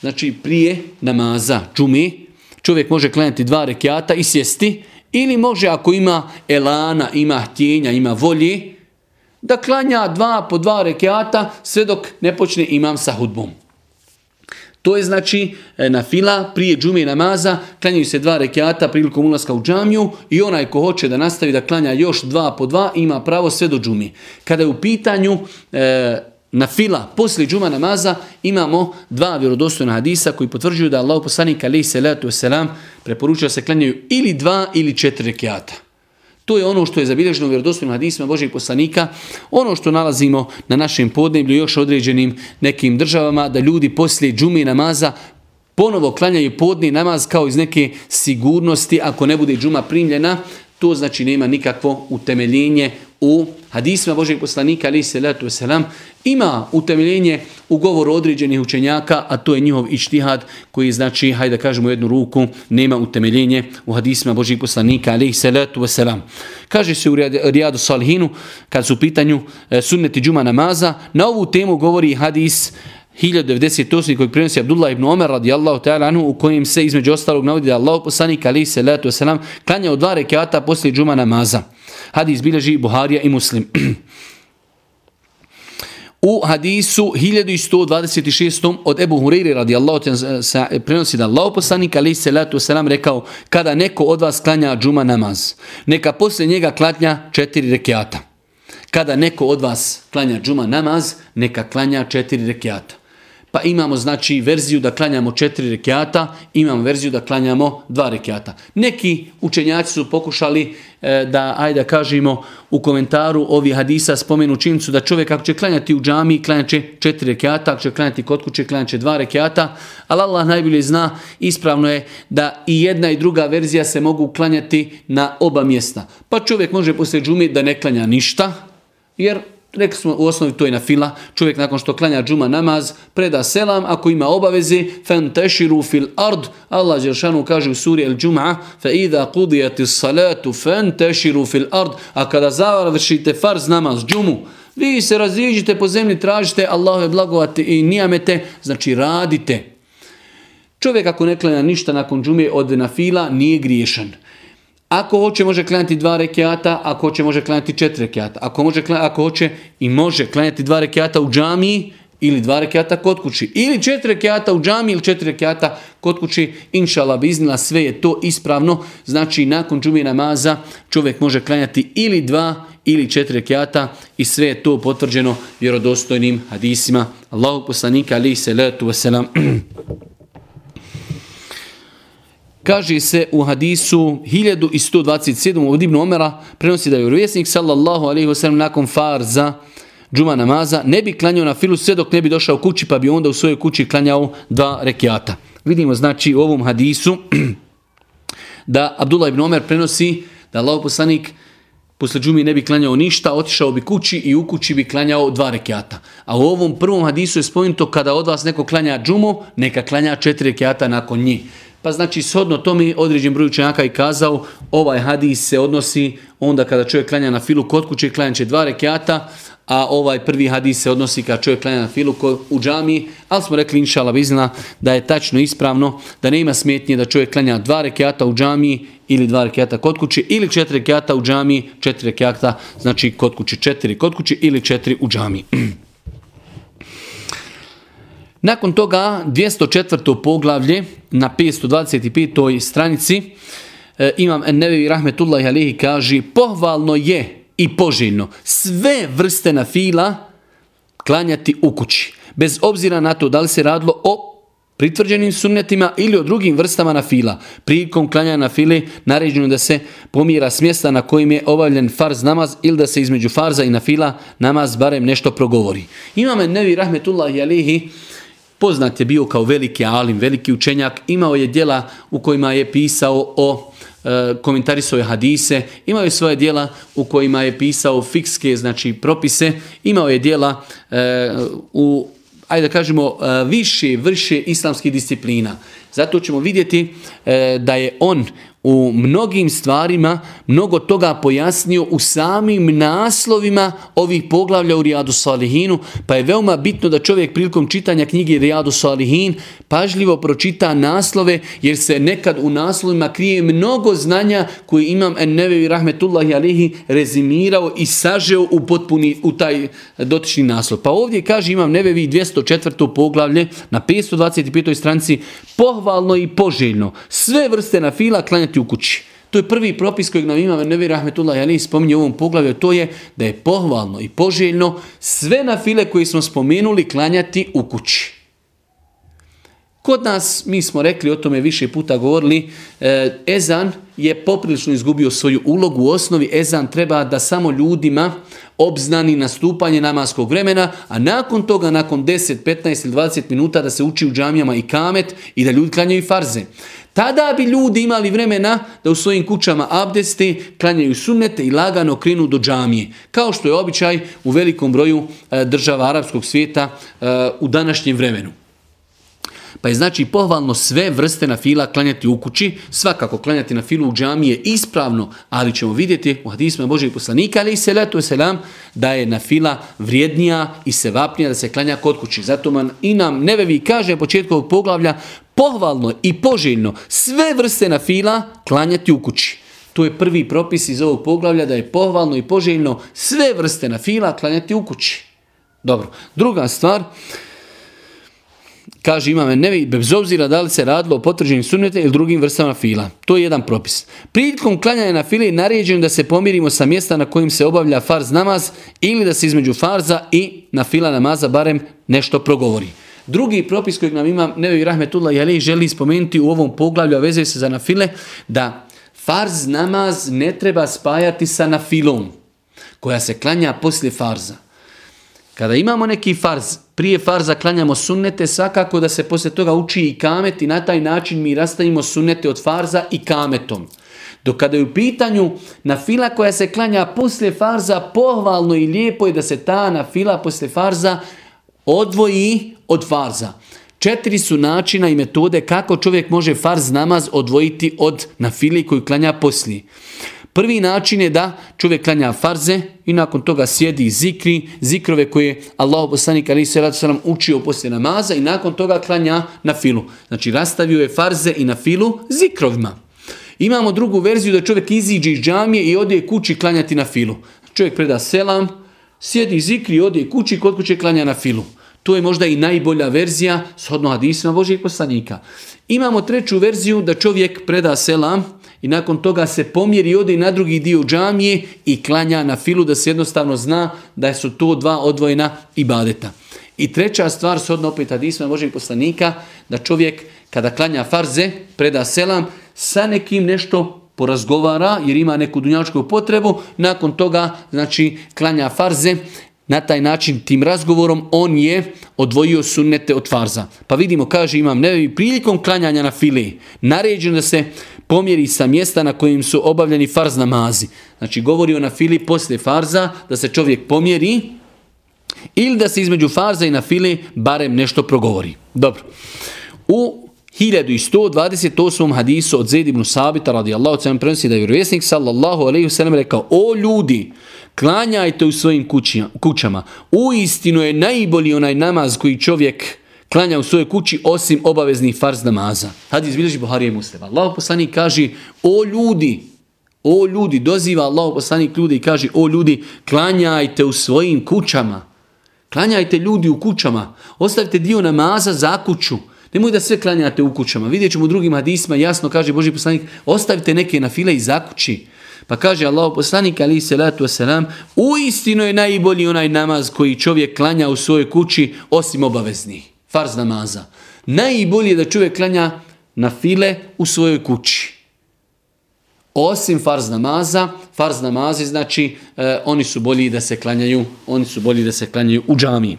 Znači prije namaza džume čovjek može klanjati dva rekiata i sjesti, ili može ako ima elana, ima htjenja, ima volje, da klanja dva po dva rekiata sve dok ne počne imam sa hudbom. To je znači e, na fila prije džume namaza, klanjaju se dva rekiata prilikom ulaska u džamiju i onaj ko hoće da nastavi da klanja još dva po dva ima pravo sve do džumi. Kada je u pitanju e, na fila poslije džuma namaza imamo dva vjerodostojna hadisa koji potvrđuju da Allah poslanik alejhi salatu vesselam preporučuje se klanjaju ili dva ili četiri rekiata. To je ono što je zabilježeno u vjerodostojnim hadisima Božih poslanika, ono što nalazimo na našem podneblju još određenim nekim državama, da ljudi poslije džume namaza ponovo klanjaju podni namaz kao iz neke sigurnosti ako ne bude džuma primljena, to znači nema nikakvo utemeljenje u hadisma Božeg poslanika ali se letu selam ima utemeljenje u govoru određenih učenjaka, a to je njihov ištihad koji znači, hajde da kažemo jednu ruku, nema utemeljenje u hadisma Božeg poslanika ali se letu selam. Kaže se u Rijadu Salihinu, kad su u pitanju e, sunneti džuma namaza, na ovu temu govori hadis 1098 koji prenosi Abdullah ibn Omer radijallahu ta'ala anhu u kojem se između ostalog navodi da Allah poslanik ali se letu selam klanja od dva rekata poslije džuma namaza. Hadis bilježi Buharija i Muslim. [CLEARS THROAT] U hadisu 1126. od Ebu Hureyri radijallahu se prenosi da Allah poslanik ali se letu selam rekao kada neko od vas klanja džuma namaz, neka poslije njega klanja četiri rekiata. Kada neko od vas klanja džuma namaz, neka klanja četiri rekiata. Pa imamo znači verziju da klanjamo četiri rekiata, imamo verziju da klanjamo dva rekiata. Neki učenjaci su pokušali e, da, ajde da kažemo, u komentaru ovi hadisa spomenu činjenicu da čovjek ako će klanjati u džami, klanjat će četiri rekiata, ako će klanjati kod kuće, klanjat će dva rekiata, ali Allah najbolje zna, ispravno je da i jedna i druga verzija se mogu klanjati na oba mjesta. Pa čovjek može poslije džumi da ne klanja ništa, jer Rekli smo u osnovi to je na fila. Čovjek nakon što klanja džuma namaz, preda selam, ako ima obaveze, fantashiru fil ard. Allah Đeršanu kaže u suri El Džuma, fa idha kudijati salatu fantashiru fil ard. A kada završite farz namaz džumu, vi se raziđite po zemlji, tražite Allahove blagovati i nijamete, znači radite. Čovjek ako ne klanja ništa nakon džume od na fila, nije griješan. Ako hoće, može klanjati dva rekiata, ako hoće, može klanjati četiri rekiata. Ako, može, ako hoće i može klanjati dva rekiata u džamiji ili dva rekiata kod kući. Ili četiri rekiata u džamiji ili četiri rekiata kod kući. Inšala biznila, sve je to ispravno. Znači, nakon džumije namaza čovjek može klanjati ili dva ili četiri rekiata i sve je to potvrđeno vjerodostojnim hadisima. Allahu poslanika alaihi salatu wasalam. [CLEARS THROAT] Kaže se u hadisu 1127. od Ibn Omera prenosi da je vjerovjesnik sallallahu alaihi ve sellem nakon farza džuma namaza ne bi klanjao na filu sve dok ne bi došao kući pa bi onda u svojoj kući klanjao dva rekiata. Vidimo znači u ovom hadisu [CLEARS THROAT] da Abdullah ibn Omer prenosi da Allah poslanik posle džumi ne bi klanjao ništa, otišao bi kući i u kući bi klanjao dva rekiata. A u ovom prvom hadisu je spomenuto kada od vas neko klanja džumu, neka klanja četiri rekiata nakon njih. Pa znači, shodno to mi određen broj učenjaka i kazao, ovaj hadis se odnosi onda kada čovjek klanja na filu kod kuće, klanja će dva rekiata, a ovaj prvi hadis se odnosi kada čovjek klanja na filu u džami, ali smo rekli inšala bizna da je tačno ispravno, da ne ima smetnje da čovjek klanja dva rekiata u džami ili dva rekiata kod kuće ili četiri rekiata u džami, četiri rekiata znači kod kuće, četiri kod kuće ili četiri u džami. [CLEARS THROAT] Nakon toga 204. poglavlje na 525. stranici e, imam Ennevevi Rahmetullahi Alihi kaže pohvalno je i poželjno sve vrste na fila klanjati u kući. Bez obzira na to da li se radilo o pritvrđenim sunnetima ili o drugim vrstama na fila. Prilikom klanja na fili naređeno da se pomira s mjesta na kojim je obavljen farz namaz ili da se između farza i na fila namaz barem nešto progovori. Imam Nevi Rahmetullahi Alihi Poznat je bio kao veliki alim, veliki učenjak, imao je dijela u kojima je pisao o e, komentarisove hadise, imao je svoje dijela u kojima je pisao fikske, znači propise, imao je dijela e, u ajde da kažemo, e, više vrše islamskih disciplina. Zato ćemo vidjeti e, da je on u mnogim stvarima mnogo toga pojasnio u samim naslovima ovih poglavlja u Rijadu Salihinu, pa je veoma bitno da čovjek prilikom čitanja knjige Rijadu Salihin pažljivo pročita naslove, jer se nekad u naslovima krije mnogo znanja koje imam Ennevevi Rahmetullahi Alihi rezimirao i sažeo u potpuni u taj dotični naslov. Pa ovdje kaže imam Nevevi 204. poglavlje na 525. stranci pohvalno i poželjno sve vrste na fila klanjati u kući. To je prvi propis kojeg nam ima Nevi Rahmetullah Ali spominje u ovom poglavlju, to je da je pohvalno i poželjno sve na file koje smo spomenuli klanjati u kući. Kod nas, mi smo rekli, o tome više puta govorili, e, Ezan je poprilično izgubio svoju ulogu. U osnovi Ezan treba da samo ljudima obznani nastupanje namaskog vremena, a nakon toga, nakon 10, 15 ili 20 minuta da se uči u džamijama i kamet i da ljudi klanjaju farze. Tada bi ljudi imali vremena da u svojim kućama abdesti, klanjaju sunnete i lagano krenu do džamije. Kao što je običaj u velikom broju e, država arapskog svijeta e, u današnjem vremenu. Pa je znači pohvalno sve vrste na fila klanjati u kući, svakako klanjati na filu u džamiji je ispravno, ali ćemo vidjeti u hadisma Božeg poslanika, ali i salatu selam, da je na fila vrijednija i sevapnija da se klanja kod kući. Zato man i nam nevevi kaže početku ovog poglavlja, pohvalno i poželjno sve vrste na fila klanjati u kući. To je prvi propis iz ovog poglavlja da je pohvalno i poželjno sve vrste na fila klanjati u kući. Dobro, druga stvar, kaže imame nevi, bez obzira da li se radilo o potvrđenim sunnete ili drugim vrstama fila. To je jedan propis. Prilikom klanjanja na fili je naređeno da se pomirimo sa mjesta na kojim se obavlja farz namaz ili da se između farza i na fila namaza barem nešto progovori. Drugi propis kojeg nam ima Nevi Rahmetullah Jalej želi spomenuti u ovom poglavlju, a vezuje se za nafile, da farz namaz ne treba spajati sa nafilom koja se klanja poslije farza. Kada imamo neki farz, prije farza klanjamo sunnete, svakako da se poslije toga uči i kamet i na taj način mi rastavimo sunnete od farza i kametom. Dok kada je u pitanju na fila koja se klanja poslije farza, pohvalno i lijepo je da se ta na fila poslije farza odvoji od farza. Četiri su načina i metode kako čovjek može farz namaz odvojiti od na fili koju klanja poslije. Prvi način je da čovjek klanja farze i nakon toga sjedi zikri, zikrove koje Allah poslanik ali se rad učio poslije namaza i nakon toga klanja na filu. Znači rastavio je farze i na filu zikrovima. Imamo drugu verziju da čovjek iziđe iz džamije i ode kući klanjati na filu. Čovjek preda selam, sjedi zikri, ode kući, kod kuće klanja na filu. To je možda i najbolja verzija shodno hadisima Božijeg poslanika. Imamo treću verziju da čovjek preda selam, i nakon toga se pomjeri i ode na drugi dio džamije i klanja na filu da se jednostavno zna da su to dva odvojena ibadeta. I treća stvar, shodno opet hadisma Božijeg poslanika, da čovjek kada klanja farze, preda selam, sa nekim nešto porazgovara jer ima neku dunjačku potrebu, nakon toga znači klanja farze, na taj način tim razgovorom on je odvojio sunnete od farza. Pa vidimo, kaže imam nevi prilikom klanjanja na fili, naređeno da se pomjeri sa mjesta na kojim su obavljeni farz namazi. Znači govori o na fili poslije farza da se čovjek pomjeri ili da se između farza i na fili barem nešto progovori. Dobro. U 1128. hadisu od Zaid ibn Sabita radijallahu sallam prenosi da je vjerovjesnik sallallahu alaihi sallam rekao O ljudi, klanjajte u svojim kućama. U istinu je najbolji onaj namaz koji čovjek klanja u svojoj kući osim obaveznih farz namaza. Hadis bilježi Buharije i Muslima. Allah poslanik kaže, o ljudi, o ljudi, doziva Allah poslanik ljudi i kaže, o ljudi, klanjajte u svojim kućama. Klanjajte ljudi u kućama. Ostavite dio namaza za kuću. Nemoj da sve klanjate u kućama. Vidjet ćemo u drugim hadisma, jasno kaže Boži poslanik, ostavite neke na file i za kući. Pa kaže Allah poslanik ali salatu wasalam, u istinu je najbolji onaj namaz koji čovjek klanja u svojoj kući osim obaveznih farz namaza. Najbolje je da čovjek klanja na file u svojoj kući. Osim farz namaza, farz namazi znači e, oni su bolji da se klanjaju, oni su bolji da se klanjaju u džamiji.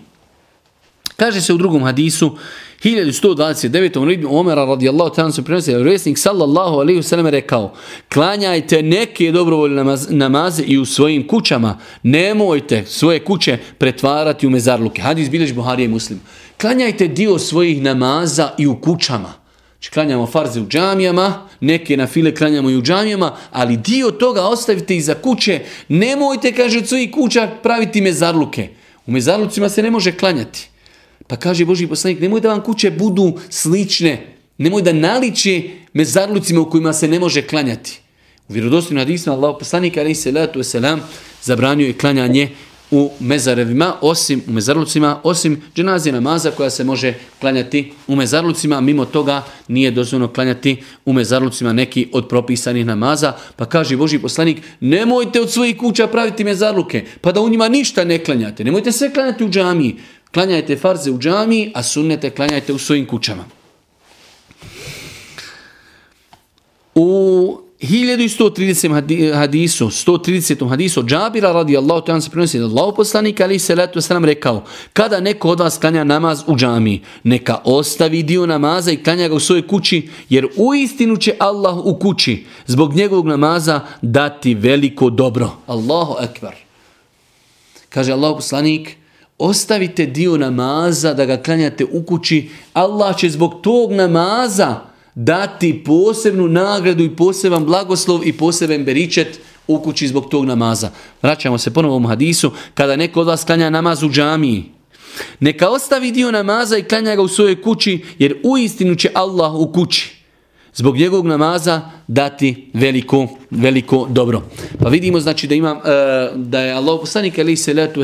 Kaže se u drugom hadisu 1129. ridu Omera radijallahu ta'ala se prenosi da resnik sallallahu alejhi ve sellem rekao klanjajte neke dobrovoljne namaze i u svojim kućama nemojte svoje kuće pretvarati u mezarluke. Hadis bilježi Buharija i muslim. Klanjajte dio svojih namaza i u kućama. Znači, klanjamo farze u džamijama, neke na file klanjamo i u džamijama, ali dio toga ostavite iza kuće. Nemojte, kaže, od svojih kuća praviti mezarluke. U mezarlucima se ne može klanjati. Pa kaže Boži poslanik, nemoj da vam kuće budu slične, nemoj da naliče mezarlucima u kojima se ne može klanjati. U vjerodostojnom hadisu Allah poslanik, ali se letu selam, zabranio je klanjanje u mezarevima, osim u mezarlucima, osim dženazije namaza koja se može klanjati u mezarlucima, mimo toga nije dozvoljeno klanjati u mezarlucima neki od propisanih namaza, pa kaže Boži poslanik, nemojte od svojih kuća praviti mezarluke, pa da u njima ništa ne klanjate, nemojte sve klanjati u džamiji, klanjajte farze u džamiji, a sunnete klanjajte u svojim kućama. U 1130 hadisu, 130. hadisu od Džabira radijallahu ta'ala se prenosi da Allah poslanik ali se letu nam rekao kada neko od vas klanja namaz u džami, neka ostavi dio namaza i klanja ga u svojoj kući, jer u istinu će Allah u kući zbog njegovog namaza dati veliko dobro. Allahu akbar. Kaže Allah poslanik, ostavite dio namaza da ga klanjate u kući, Allah će zbog tog namaza dati posebnu nagradu i poseban blagoslov i poseban beričet u kući zbog tog namaza. Vraćamo se ponovo u hadisu, kada neko od vas klanja namaz u džamiji, neka ostavi dio namaza i klanja ga u svojoj kući, jer u istinu će Allah u kući zbog njegovog namaza dati veliko, veliko dobro. Pa vidimo znači da imam, e, da je Allah poslanik ali se letu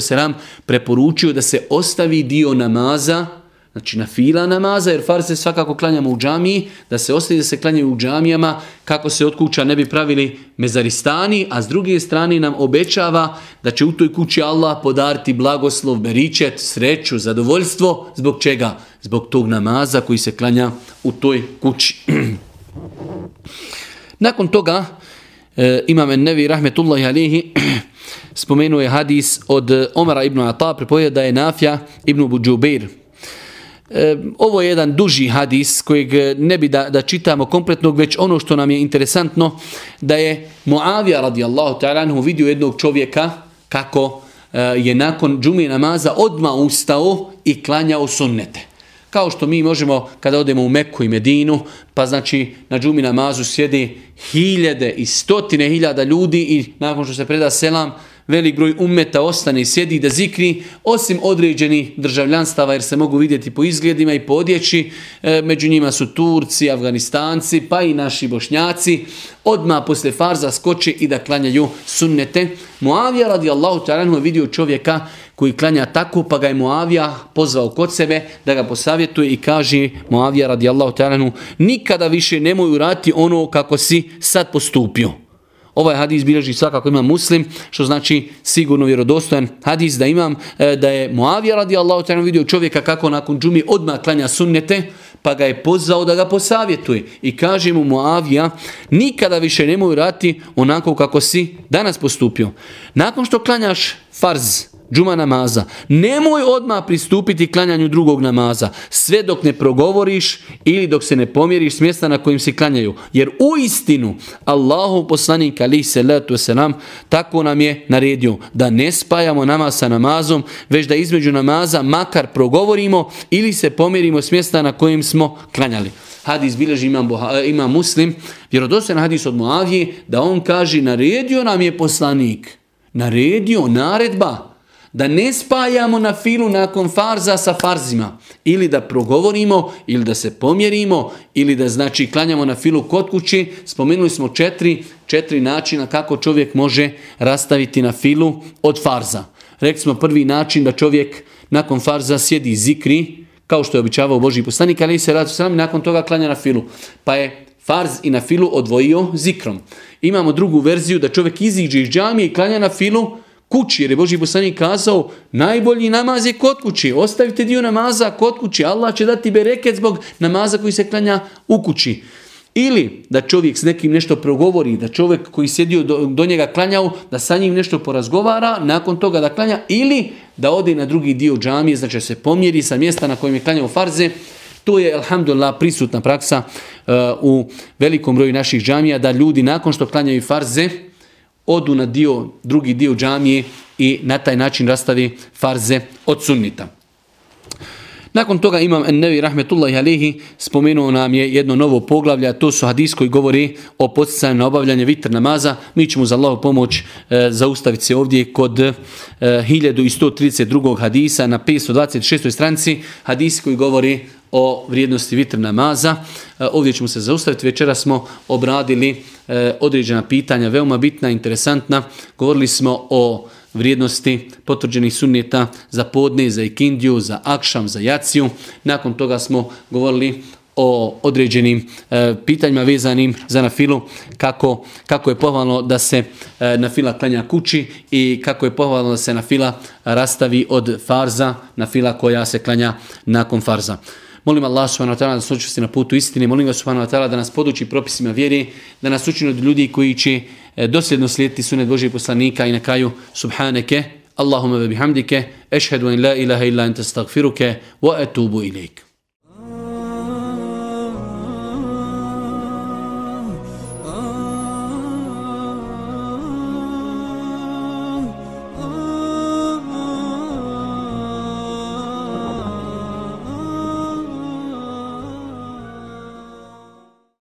preporučio da se ostavi dio namaza Znači na fila namaza, jer farze svakako klanjamo u džamiji, da se ostavi da se klanjaju u džamijama, kako se od kuća ne bi pravili mezaristani, a s druge strane nam obećava da će u toj kući Allah podariti blagoslov, beričet, sreću, zadovoljstvo. Zbog čega? Zbog tog namaza koji se klanja u toj kući. [CLEARS THROAT] Nakon toga, e, imam Nevi Rahmetullahi Alihi, [CLEARS THROAT] spomenuo je hadis od e, Omara ibn Ata, prepoje da je Nafja ibn Buđubeir, e, ovo je jedan duži hadis kojeg ne bi da, da čitamo kompletnog, već ono što nam je interesantno, da je Muavija radijallahu ta'ala vidio jednog čovjeka kako e, je nakon džumije namaza odma ustao i klanjao sunnete. Kao što mi možemo kada odemo u Meku i Medinu, pa znači na džumi namazu sjedi hiljade i stotine hiljada ljudi i nakon što se preda selam, velik broj umeta ostane i sjedi da zikri, osim određenih državljanstava jer se mogu vidjeti po izgledima i po odjeći, e, među njima su Turci, Afganistanci, pa i naši Bošnjaci, odma posle farza skoče i da klanjaju sunnete. Muavija radijallahu ta'ala je vidio čovjeka koji klanja tako, pa ga je Muavija pozvao kod sebe da ga posavjetuje i kaže Muavija radijallahu ta'ala nikada više nemoj urati ono kako si sad postupio. Ovaj hadis bilježi svakako ima muslim, što znači sigurno vjerodostojan hadis da imam, e, da je Muavija radijallahu ta'ala vidio čovjeka kako nakon džumi odmah klanja sunnete, pa ga je pozvao da ga posavjetuje. I kaže mu Muavija, nikada više nemoj rati onako kako si danas postupio. Nakon što klanjaš farz, džuma namaza. Nemoj odmah pristupiti klanjanju drugog namaza, sve dok ne progovoriš ili dok se ne pomjeriš s mjesta na kojim se klanjaju. Jer u istinu, Allahov poslanik ali se letu se nam, tako nam je naredio da ne spajamo namaz sa namazom, već da između namaza makar progovorimo ili se pomjerimo s mjesta na kojim smo klanjali. Hadis bilježi ima, eh, ima muslim, vjerodostan hadis od Muavije, da on kaže, naredio nam je poslanik, naredio, naredba, da ne spajamo na filu nakon farza sa farzima. Ili da progovorimo, ili da se pomjerimo, ili da znači klanjamo na filu kod kući. Spomenuli smo četiri, četiri načina kako čovjek može rastaviti na filu od farza. Rekli smo prvi način da čovjek nakon farza sjedi zikri, kao što je običavao Boži poslanik, ali se radi sami nakon toga klanja na filu. Pa je farz i na filu odvojio zikrom. Imamo drugu verziju da čovjek iziđe iz džamije i klanja na filu, kući, jer je Boži poslanik kazao, najbolji namaz je kod kući, ostavite dio namaza kod kući, Allah će dati bereket zbog namaza koji se klanja u kući. Ili da čovjek s nekim nešto progovori, da čovjek koji sjedio do, do njega klanjao, da sa njim nešto porazgovara, nakon toga da klanja, ili da ode na drugi dio džamije, znači se pomjeri sa mjesta na kojem je klanjao farze, to je, alhamdulillah, prisutna praksa uh, u velikom broju naših džamija, da ljudi nakon što klanjaju farze, odu na dio, drugi dio džamije i na taj način rastavi farze od sunnita. Nakon toga imam Ennevi Rahmetullahi Alihi spomenuo nam je jedno novo poglavlje, to su hadis koji govori o poticanju na obavljanje vitr namaza. Mi ćemo za Allahu pomoć e, zaustaviti se ovdje kod e, 1132. hadisa na 526. stranici. Hadis koji govori o vrijednosti vitr namaza. E, ovdje ćemo se zaustaviti. Večera smo obradili e, određena pitanja, veoma bitna, interesantna. Govorili smo o vrijednosti potvrđenih sunnjeta za podne, za ikindiju, za akšam, za jaciju. Nakon toga smo govorili o određenim e, pitanjima vezanim za nafilu, kako, kako je pohvalno da se e, nafila klanja kući i kako je pohvalno da se nafila rastavi od farza, nafila koja se klanja nakon farza. Molim Allah subhanahu wa ta'ala da nas na putu istine, molim ga subhanahu wa ta'ala da nas poduči propisima vjere, da nas učini od ljudi koji će e, dosljedno slijediti sunet Božijeg poslanika i na kraju subhaneke, Allahumma bihamdike, ešhedu an la ilaha illa ente stagfiruke, wa atubu ilaik.